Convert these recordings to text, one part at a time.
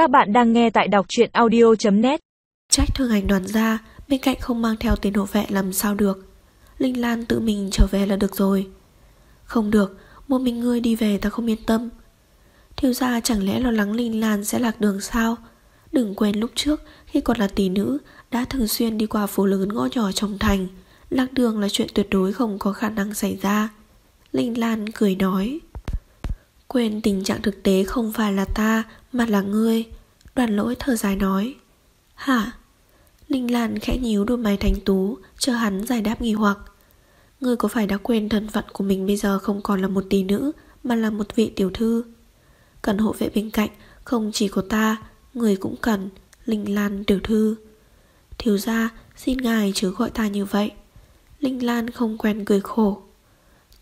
Các bạn đang nghe tại đọc truyện audio.net Trách thương hành đoàn ra, Bên cạnh không mang theo tiền hộ vệ làm sao được. Linh Lan tự mình trở về là được rồi. Không được, Một mình ngươi đi về ta không yên tâm. Thiếu gia chẳng lẽ lo lắng Linh Lan sẽ lạc đường sao? Đừng quên lúc trước, Khi còn là tỷ nữ, Đã thường xuyên đi qua phố lớn ngõ nhỏ trong thành. Lạc đường là chuyện tuyệt đối không có khả năng xảy ra. Linh Lan cười nói. Quên tình trạng thực tế không phải là ta, Mà là ngươi, Đoàn lỗi thở dài nói. Hả? Linh Lan khẽ nhíu đôi mày thành tú, Chờ hắn giải đáp nghi hoặc. Ngươi có phải đã quên thân phận của mình bây giờ Không còn là một tỷ nữ, Mà là một vị tiểu thư? Cần hộ vệ bên cạnh, Không chỉ có ta, Người cũng cần, Linh Lan tiểu thư. Thiếu gia, xin ngài chứ gọi ta như vậy. Linh Lan không quen cười khổ.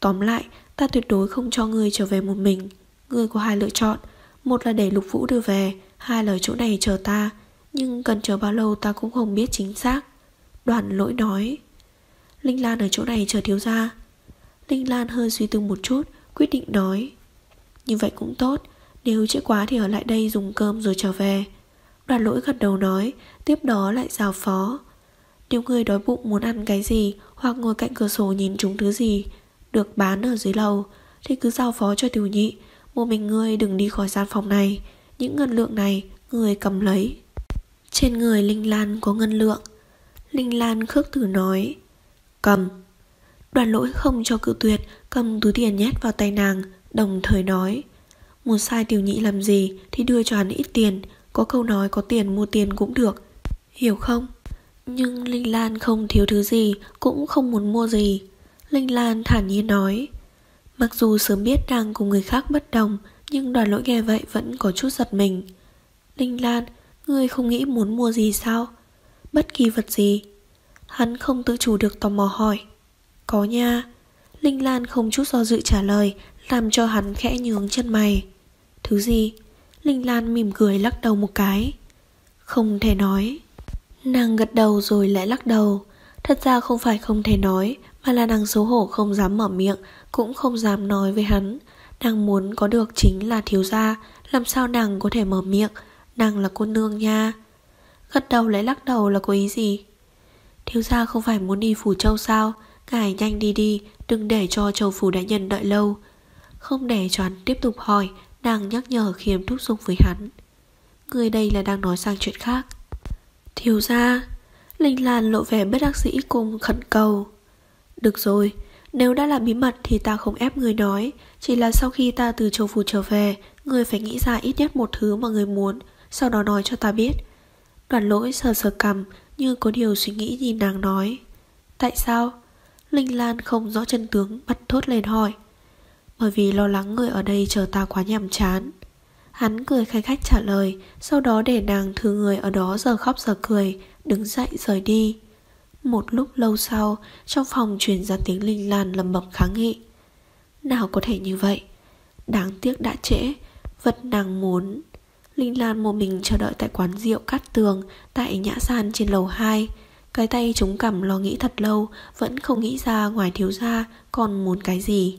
Tóm lại Ta tuyệt đối không cho ngươi trở về một mình. Ngươi có hai lựa chọn. Một là để Lục Vũ đưa về, Hai là ở chỗ này chờ ta. Nhưng cần chờ bao lâu ta cũng không biết chính xác. Đoàn lỗi nói. Linh Lan ở chỗ này chờ thiếu gia. Linh Lan hơi suy tư một chút, Quyết định nói. Như vậy cũng tốt. Nếu trễ quá thì ở lại đây dùng cơm rồi trở về. Đoàn lỗi gật đầu nói, Tiếp đó lại rào phó. Nếu người đói bụng muốn ăn cái gì, Hoặc ngồi cạnh cửa sổ nhìn chúng thứ gì được bán ở dưới lầu, Thì cứ giao phó cho tiểu nhị Một mình ngươi đừng đi khỏi gian phòng này, Những ngân lượng này người cầm lấy. Trên người Linh Lan có ngân lượng. Linh Lan khước từ nói, Cầm. Đoàn lỗi không cho cự tuyệt, Cầm túi tiền nhét vào tay nàng, Đồng thời nói, Muốn sai tiểu nhị làm gì Thì đưa cho hắn ít tiền, Có câu nói có tiền mua tiền cũng được. Hiểu không? Nhưng Linh Lan không thiếu thứ gì, Cũng không muốn mua gì. Linh Lan thản nhiên nói, Mặc dù sớm biết đang cùng người khác bất đồng, Nhưng đoàn lỗi nghe vậy vẫn có chút giật mình. Linh Lan, Ngươi không nghĩ muốn mua gì sao? Bất kỳ vật gì? Hắn không tự chủ được tò mò hỏi, Có nha. Linh Lan không chút do dự trả lời, Làm cho hắn khẽ nhướng chân mày. Thứ gì? Linh Lan mỉm cười lắc đầu một cái. Không thể nói. Nàng gật đầu rồi lại lắc đầu. Thật ra không phải không thể nói mà là nàng xấu hổ không dám mở miệng, Cũng không dám nói với hắn. Nàng muốn có được chính là thiếu gia, Làm sao nàng có thể mở miệng? Nàng là cô nương nha. Gật đầu lại lắc đầu là có ý gì? Thiếu gia không phải muốn đi phủ châu sao? Ngài nhanh đi đi, Đừng để cho châu phủ đại nhân đợi lâu. Không để cho hắn tiếp tục hỏi, Nàng nhắc nhở khiêm thúc giục với hắn. Người đây là đang nói sang chuyện khác. Thiếu gia, Linh Lan lộ vẻ bất đắc sĩ cùng khẩn cầu. Được rồi, Nếu đã là bí mật thì ta không ép người nói. Chỉ là sau khi ta từ châu phủ trở về, Người phải nghĩ ra ít nhất một thứ mà người muốn, Sau đó nói cho ta biết. Đoàn lỗi sờ sờ cầm Như có điều suy nghĩ nhìn nàng nói. Tại sao? Linh Lan không rõ chân tướng, bật thốt lên hỏi. Bởi vì lo lắng người ở đây chờ ta quá nhàm chán. Hắn cười khai khách trả lời, Sau đó để nàng thư người ở đó giờ khóc giờ cười, Đứng dậy rời đi. Một lúc lâu sau Trong phòng truyền ra tiếng Linh Lan lầm bầm kháng nghị. Nào có thể như vậy? Đáng tiếc đã trễ Vật nàng muốn. Linh Lan một mình chờ đợi tại quán rượu cát tường Tại nhã san trên lầu 2 Cái tay chống cằm lo nghĩ thật lâu Vẫn không nghĩ ra ngoài thiếu gia Còn muốn cái gì.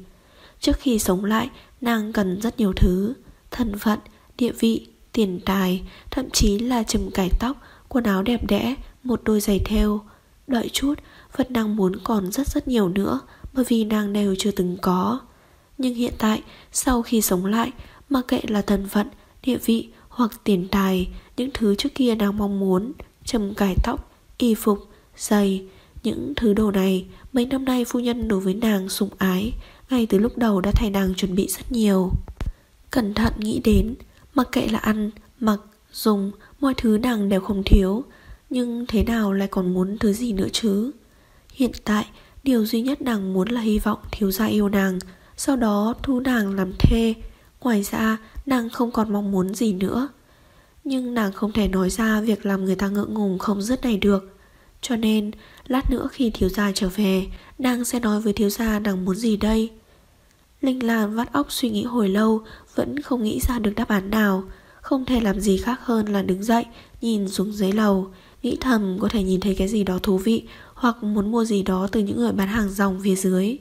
Trước khi sống lại Nàng cần rất nhiều thứ. Thân phận, địa vị, tiền tài Thậm chí là chùm cải tóc Quần áo đẹp đẽ, một đôi giày theo Đợi chút phật đang muốn còn rất rất nhiều nữa Bởi vì nàng đều chưa từng có Nhưng hiện tại Sau khi sống lại Mặc kệ là thân phận, địa vị hoặc tiền tài, những thứ trước kia nàng mong muốn, trầm cải tóc, y phục, giày, những thứ đồ này mấy năm nay phu nhân đối với nàng sủng ái, ngay từ lúc đầu đã thay nàng chuẩn bị rất nhiều. Cẩn thận nghĩ đến, mặc kệ là ăn, mặc, dùng, mọi thứ nàng đều không thiếu, nhưng thế nào lại còn muốn thứ gì nữa chứ? Hiện tại, điều duy nhất nàng muốn là hy vọng thiếu gia yêu nàng, sau đó thu nàng làm thê. Ngoài ra, nàng không còn mong muốn gì nữa. Nhưng nàng không thể nói ra việc làm người ta ngượng ngùng không dứt này được. Cho nên, lát nữa khi thiếu gia trở về, nàng sẽ nói với thiếu gia nàng muốn gì đây. Linh Lan vắt óc suy nghĩ hồi lâu, vẫn không nghĩ ra được đáp án nào. Không thể làm gì khác hơn là đứng dậy, nhìn xuống dưới lầu, nghĩ thầm, có thể nhìn thấy cái gì đó thú vị, hoặc muốn mua gì đó từ những người bán hàng rong phía dưới.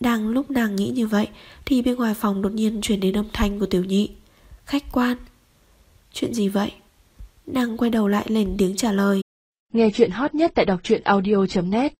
Đang lúc nàng nghĩ như vậy, thì bên ngoài phòng đột nhiên chuyển đến âm thanh của tiểu nhị. Khách quan. Chuyện gì vậy? Nàng quay đầu lại lên tiếng trả lời Nghe chuyện hot nhất tại đọc truyện audio.net